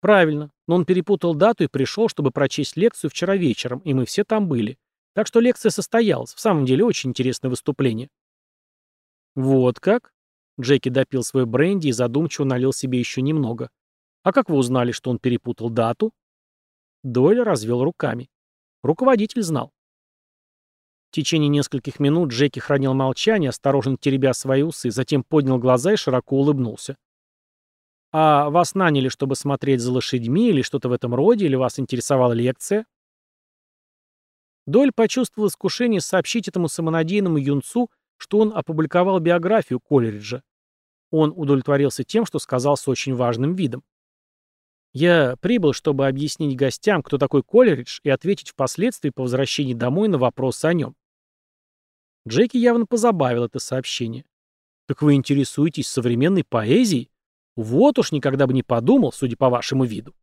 Правильно, но он перепутал дату и пришел, чтобы прочесть лекцию вчера вечером, и мы все там были. Так что лекция состоялась. В самом деле очень интересное выступление. Вот как? Джеки допил свой бренди и задумчиво налил себе еще немного. А как вы узнали, что он перепутал дату? Дойль развел руками. Руководитель знал. В течение нескольких минут Джеки хранил молчание, осторожно теребя свои усы, затем поднял глаза и широко улыбнулся. «А вас наняли, чтобы смотреть за лошадьми или что-то в этом роде, или вас интересовала лекция?» Доль почувствовал искушение сообщить этому самонадеянному юнцу, что он опубликовал биографию Колериджа. Он удовлетворился тем, что сказал с очень важным видом. Я прибыл, чтобы объяснить гостям, кто такой Колеридж, и ответить впоследствии по возвращении домой на вопросы о нем. Джеки явно позабавил это сообщение. «Так вы интересуетесь современной поэзией? Вот уж никогда бы не подумал, судя по вашему виду».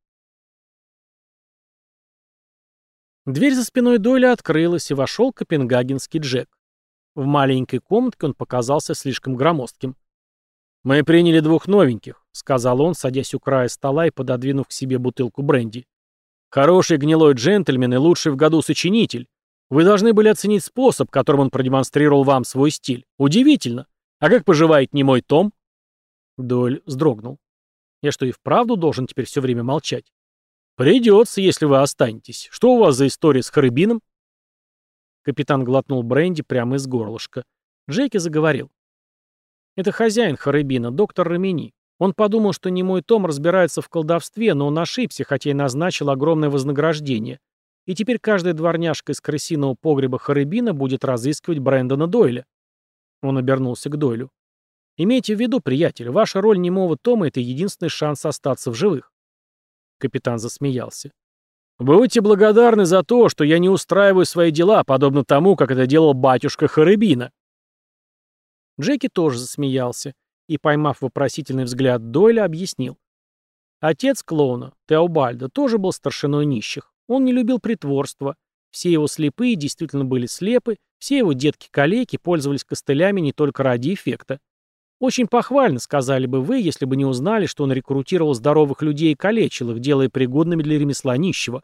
Дверь за спиной Дойля открылась, и вошел копенгагенский Джек. В маленькой комнатке он показался слишком громоздким. «Мы приняли двух новеньких», — сказал он, садясь у края стола и пододвинув к себе бутылку бренди. «Хороший гнилой джентльмен и лучший в году сочинитель. Вы должны были оценить способ, которым он продемонстрировал вам свой стиль. Удивительно. А как поживает не мой Том?» Доль вздрогнул. «Я что, и вправду должен теперь все время молчать?» «Придется, если вы останетесь. Что у вас за история с Харибином?» Капитан глотнул бренди прямо из горлышка. Джеки заговорил. Это хозяин Харибина, доктор Рамини. Он подумал, что не мой Том разбирается в колдовстве, но он ошибся, хотя и назначил огромное вознаграждение. И теперь каждая дворняжка из крысиного погреба Харибина будет разыскивать Брэндона Дойля. Он обернулся к Дойлю. Имейте в виду, приятель, ваша роль немого Тома — это единственный шанс остаться в живых. Капитан засмеялся. Будьте благодарны за то, что я не устраиваю свои дела, подобно тому, как это делал батюшка Харибина. Джеки тоже засмеялся и, поймав вопросительный взгляд Дойля, объяснил. Отец клоуна, Теобальда, тоже был старшиной нищих. Он не любил притворства. Все его слепые действительно были слепы, все его детки-калеки пользовались костылями не только ради эффекта. Очень похвально, сказали бы вы, если бы не узнали, что он рекрутировал здоровых людей и калечил их, делая пригодными для ремесла нищего.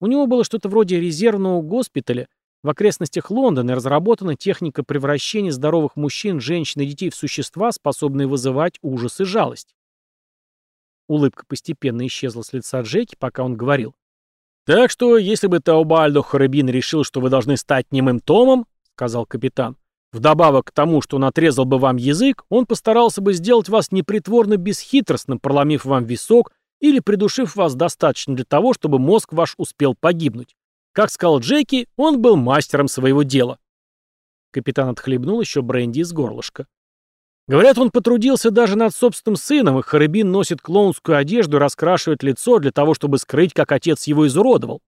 У него было что-то вроде резервного госпиталя, в окрестностях Лондона разработана техника превращения здоровых мужчин, женщин и детей в существа, способные вызывать ужас и жалость. Улыбка постепенно исчезла с лица Джеки, пока он говорил. «Так что, если бы Таубальдо Харабин решил, что вы должны стать немым Томом, — сказал капитан, — вдобавок к тому, что он отрезал бы вам язык, он постарался бы сделать вас непритворно бесхитростным, проломив вам висок или придушив вас достаточно для того, чтобы мозг ваш успел погибнуть. Как сказал Джеки, он был мастером своего дела. Капитан отхлебнул еще бренди из горлышка. Говорят, он потрудился даже над собственным сыном, и Харабин носит клоунскую одежду и раскрашивает лицо для того, чтобы скрыть, как отец его изуродовал.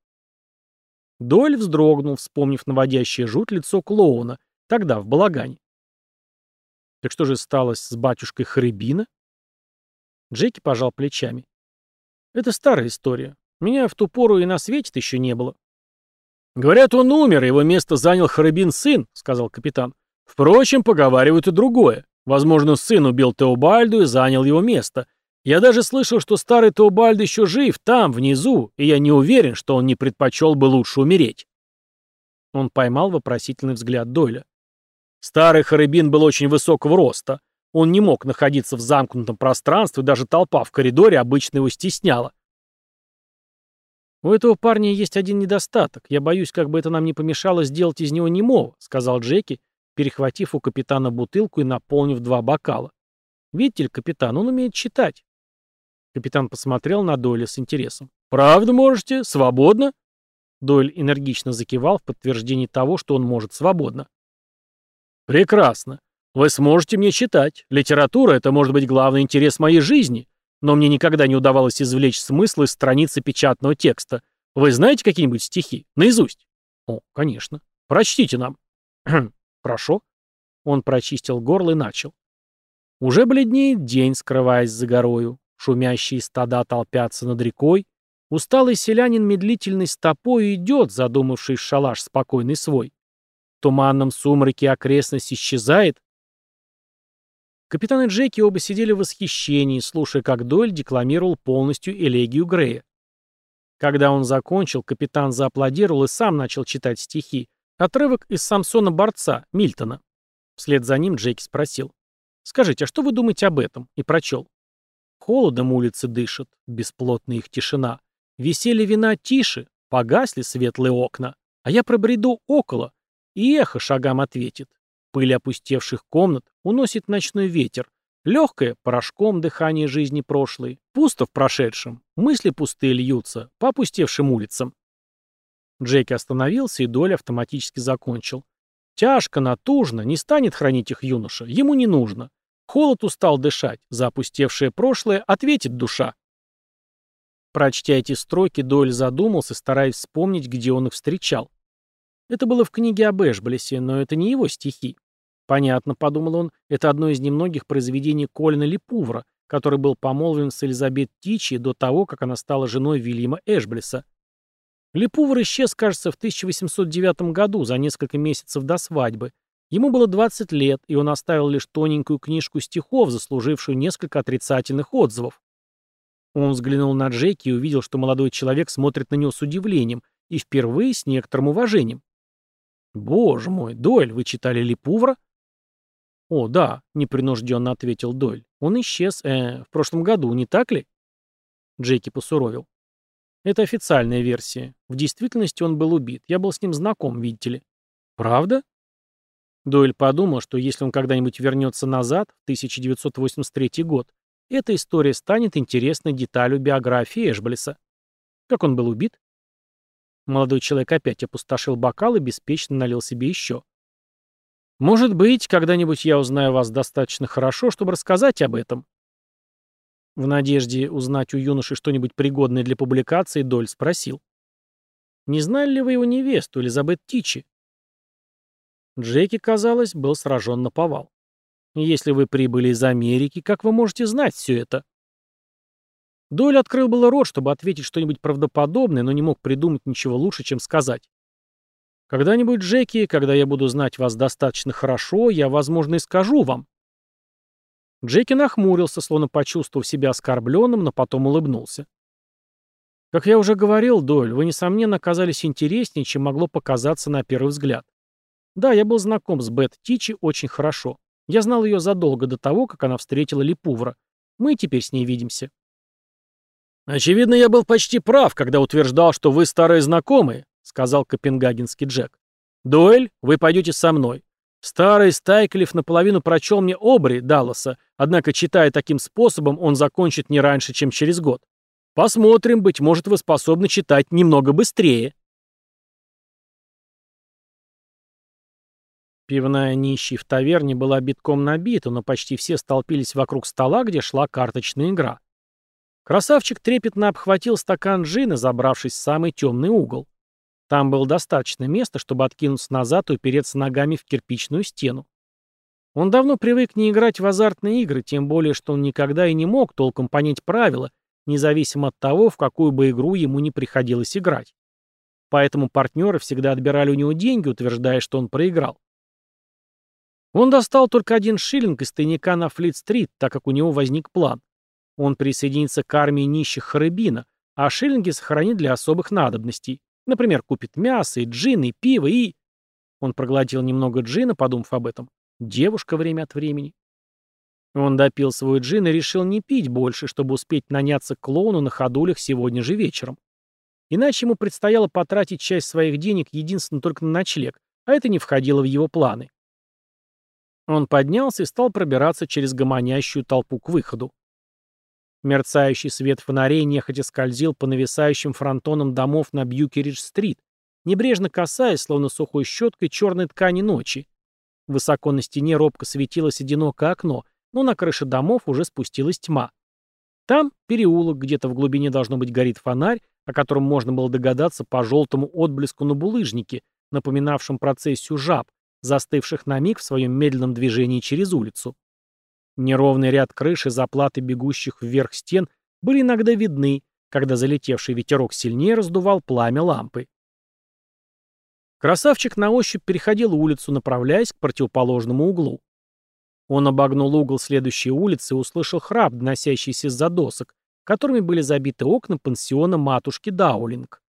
Доль вздрогнул, вспомнив наводящее жуть лицо клоуна, тогда в балагане. Так что же стало с батюшкой Харибина? Джеки пожал плечами. Это старая история. Меня в ту пору и на свете еще не было. «Говорят, он умер, его место занял Харабин сын», — сказал капитан. «Впрочем, поговаривают и другое. Возможно, сын убил Теобальду и занял его место. Я даже слышал, что старый Теобальд еще жив, там, внизу, и я не уверен, что он не предпочел бы лучше умереть». Он поймал вопросительный взгляд Дойля. Старый Харабин был очень высокого роста. Он не мог находиться в замкнутом пространстве, даже толпа в коридоре обычно его стесняла. «У этого парня есть один недостаток. Я боюсь, как бы это нам не помешало сделать из него немого», — сказал Джеки, перехватив у капитана бутылку и наполнив два бокала. «Видите ли, капитан, он умеет читать». Капитан посмотрел на Дойля с интересом. «Правда можете? Свободно?» Дойль энергично закивал в подтверждении того, что он может свободно. «Прекрасно. Вы сможете мне читать. Литература — это может быть главный интерес моей жизни но мне никогда не удавалось извлечь смысл из страницы печатного текста. Вы знаете какие-нибудь стихи? Наизусть? О, конечно. Прочтите нам. Прошу. Он прочистил горло и начал. Уже бледнеет день, скрываясь за горою. Шумящие стада толпятся над рекой. Усталый селянин медлительной стопой идет, задумавший шалаш спокойный свой. Туманном сумраке окрестность исчезает, Капитан и Джеки оба сидели в восхищении, слушая, как Дойль декламировал полностью элегию Грея. Когда он закончил, капитан зааплодировал и сам начал читать стихи. Отрывок из Самсона Борца, Мильтона. Вслед за ним Джеки спросил. «Скажите, а что вы думаете об этом?» И прочел. «Холодом улицы дышат, бесплотная их тишина. Висели вина тише, погасли светлые окна, а я пробреду около, и эхо шагам ответит. Пыль опустевших комнат уносит ночной ветер. Легкое, порошком дыхание жизни прошлой. Пусто в прошедшем. Мысли пустые льются по опустевшим улицам. Джеки остановился, и Доля автоматически закончил. Тяжко, натужно, не станет хранить их юноша, ему не нужно. Холод устал дышать, за опустевшее прошлое ответит душа. Прочтя эти строки, Дойль задумался, стараясь вспомнить, где он их встречал. Это было в книге об Эшблесе, но это не его стихи. Понятно, подумал он, это одно из немногих произведений Колина Липувра, который был помолвлен с Элизабет Тичи до того, как она стала женой Вильяма Эшблеса. Липувр исчез, кажется, в 1809 году, за несколько месяцев до свадьбы. Ему было 20 лет, и он оставил лишь тоненькую книжку стихов, заслужившую несколько отрицательных отзывов. Он взглянул на Джеки и увидел, что молодой человек смотрит на него с удивлением и впервые с некоторым уважением. «Боже мой, Дойль, вы читали Липувра?» «О, да», — непринужденно ответил Дойль. «Он исчез, э, в прошлом году, не так ли?» Джеки посуровил. Это официальная версия. В действительности он был убит. Я был с ним знаком, видите ли. Правда? Дойль подумал, что если он когда-нибудь вернется назад, в 1983 год, эта история станет интересной деталью биографии Эшблиса. Как он был убит? Молодой человек опять опустошил бокал и беспечно налил себе еще. «Может быть, когда-нибудь я узнаю вас достаточно хорошо, чтобы рассказать об этом», в надежде узнать у юноши что-нибудь пригодное для публикации, Доль спросил. «Не знали ли вы его невесту, Элизабет Тичи?» Джеки, казалось, был сражен на повал. «Если вы прибыли из Америки, как вы можете знать все это?» Доль открыл было рот, чтобы ответить что-нибудь правдоподобное, но не мог придумать ничего лучше, чем сказать. «Когда-нибудь, Джеки, когда я буду знать вас достаточно хорошо, я, возможно, и скажу вам. Джеки нахмурился, словно почувствовав себя оскорбленным, но потом улыбнулся. «Как я уже говорил, Дойль, вы, несомненно, оказались интереснее, чем могло показаться на первый взгляд. Да, я был знаком с Бет Тичи очень хорошо. Я знал ее задолго до того, как она встретила Липувра. Мы теперь с ней видимся». «Очевидно, я был почти прав, когда утверждал, что вы старые знакомые», — сказал копенгагенский Джек. «Дуэль, вы пойдете со мной. Старый Стайклиф наполовину прочел мне Обри Далласа, однако, читая таким способом, он закончит не раньше, чем через год. Посмотрим, быть может, вы способны читать немного быстрее. Пивная нищий в таверне была битком набита, но почти все столпились вокруг стола, где шла карточная игра. Красавчик трепетно обхватил стакан джина, забравшись в самый темный угол. Там было достаточно места, чтобы откинуться назад и упереться ногами в кирпичную стену. Он давно привык не играть в азартные игры, тем более, что он никогда и не мог толком понять правила, независимо от того, в какую бы игру ему не приходилось играть. Поэтому партнеры всегда отбирали у него деньги, утверждая, что он проиграл. Он достал только один шиллинг из тайника на Флит-стрит, так как у него возник план. Он присоединится к армии нищих Харыбина, а шиллинги сохранит для особых надобностей. Например, купит мясо и джин, и пиво, и... Он проглотил немного джина, подумав об этом. Девушка время от времени. Он допил свой джин и решил не пить больше, чтобы успеть наняться клоуну на ходулях сегодня же вечером. Иначе ему предстояло потратить часть своих денег единственно только на ночлег, а это не входило в его планы. Он поднялся и стал пробираться через гомонящую толпу к выходу. Мерцающий свет фонарей нехотя скользил по нависающим фронтонам домов на Бьюкеридж-стрит, небрежно касаясь, словно сухой щеткой, черной ткани ночи. Высоко на стене робко светилось одинокое окно, но на крыше домов уже спустилась тьма. Там переулок, где-то в глубине должно быть горит фонарь, о котором можно было догадаться по желтому отблеску на булыжнике, напоминавшем процессию жаб, застывших на миг в своем медленном движении через улицу. Неровный ряд крыш и заплаты бегущих вверх стен были иногда видны, когда залетевший ветерок сильнее раздувал пламя лампы. Красавчик на ощупь переходил улицу, направляясь к противоположному углу. Он обогнул угол следующей улицы и услышал храп, доносящийся из-за досок, которыми были забиты окна пансиона матушки Даулинг.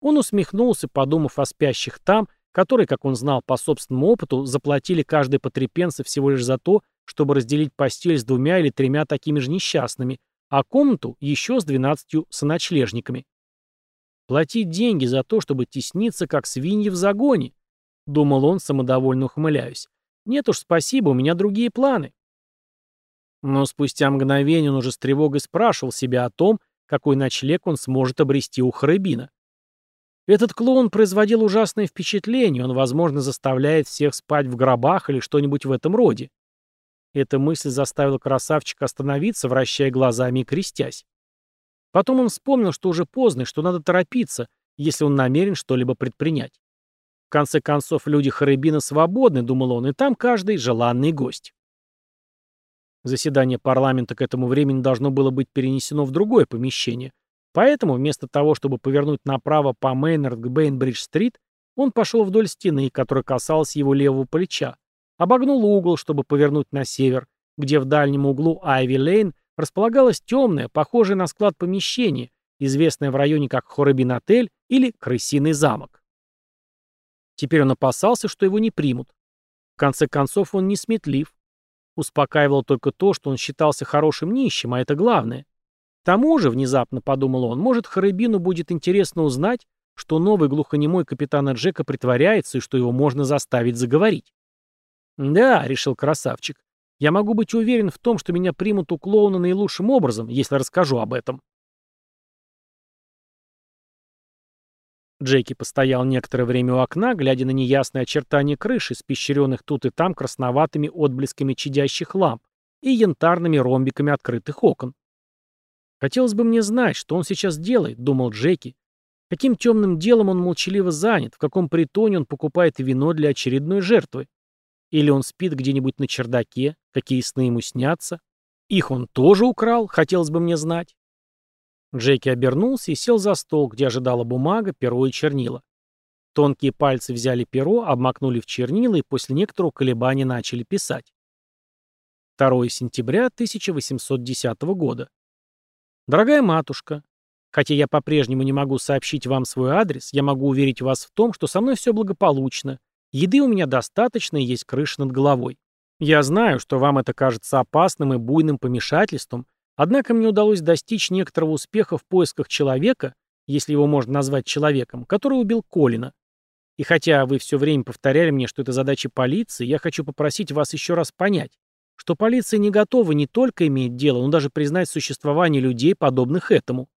Он усмехнулся, подумав о спящих там, которые, как он знал по собственному опыту, заплатили каждый по три пенса всего лишь за то, чтобы разделить постель с двумя или тремя такими же несчастными, а комнату еще с двенадцатью соночлежниками. Платить деньги за то, чтобы тесниться, как свиньи в загоне. Думал он, самодовольно ухмыляюсь. Нет уж, спасибо, у меня другие планы. Но спустя мгновение он уже с тревогой спрашивал себя о том, какой ночлег он сможет обрести у Харыбина. Этот клоун производил ужасное впечатление, он, возможно, заставляет всех спать в гробах или что-нибудь в этом роде. Эта мысль заставила красавчика остановиться, вращая глазами и крестясь. Потом он вспомнил, что уже поздно, что надо торопиться, если он намерен что-либо предпринять. В конце концов, люди Харыбина свободны, думал он, и там каждый желанный гость. Заседание парламента к этому времени должно было быть перенесено в другое помещение, поэтому вместо того, чтобы повернуть направо по Мейнард к Бейнбридж-стрит, он пошел вдоль стены, которая касалась его левого плеча, обогнул угол, чтобы повернуть на север, где в дальнем углу Айви-Лейн располагалось темное, похожее на склад помещение, известное в районе как Хорабин-отель или Крысиный замок. Теперь он опасался, что его не примут. В конце концов, он не сметлив. Успокаивало только то, что он считался хорошим нищим, а это главное. К тому же, внезапно подумал он, может, Харыбину будет интересно узнать, что новый глухонемой капитана Джека притворяется и что его можно заставить заговорить. «Да», — решил красавчик, — «я могу быть уверен в том, что меня примут у клоуна наилучшим образом, если расскажу об этом». Джеки постоял некоторое время у окна, глядя на неясные очертания крыши, спещренных тут и там красноватыми отблесками чадящих ламп и янтарными ромбиками открытых окон. «Хотелось бы мне знать, что он сейчас делает», — думал Джеки. «Каким темным делом он молчаливо занят, в каком притоне он покупает вино для очередной жертвы? Или он спит где-нибудь на чердаке, какие сны ему снятся? Их он тоже украл, хотелось бы мне знать». Джеки обернулся и сел за стол, где ожидала бумага, перо и чернила. Тонкие пальцы взяли перо, обмакнули в чернила и после некоторого колебания начали писать. 2 сентября 1810 года. Дорогая матушка, хотя я по-прежнему не могу сообщить вам свой адрес, я могу уверить вас в том, что со мной все благополучно. Еды у меня достаточно и есть крыша над головой. Я знаю, что вам это кажется опасным и буйным помешательством, однако мне удалось достичь некоторого успеха в поисках человека, если его можно назвать человеком, который убил Колина. И хотя вы все время повторяли мне, что это задача полиции, я хочу попросить вас еще раз понять, что полиция не готова не только иметь дело, но даже признать существование людей, подобных этому.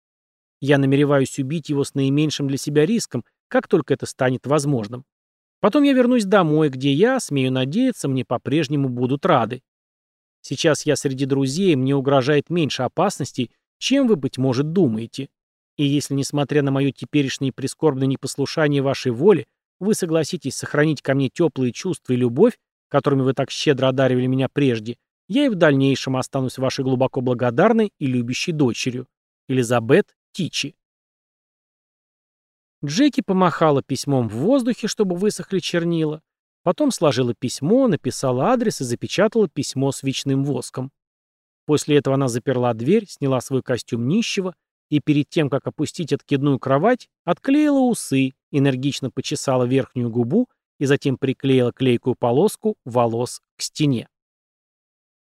Я намереваюсь убить его с наименьшим для себя риском, как только это станет возможным. Потом я вернусь домой, где я, смею надеяться, мне по-прежнему будут рады. Сейчас я среди друзей, мне угрожает меньше опасностей, чем вы, быть может, думаете. И если, несмотря на мое теперешнее прискорбное непослушание вашей воле, вы согласитесь сохранить ко мне теплые чувства и любовь, которыми вы так щедро одаривали меня прежде, я и в дальнейшем останусь вашей глубоко благодарной и любящей дочерью. Элизабет Тичи. Джеки помахала письмом в воздухе, чтобы высохли чернила, потом сложила письмо, написала адрес и запечатала письмо свечным воском. После этого она заперла дверь, сняла свой костюм нищего и перед тем, как опустить откидную кровать, отклеила усы, энергично почесала верхнюю губу и затем приклеила клейкую полоску волос к стене.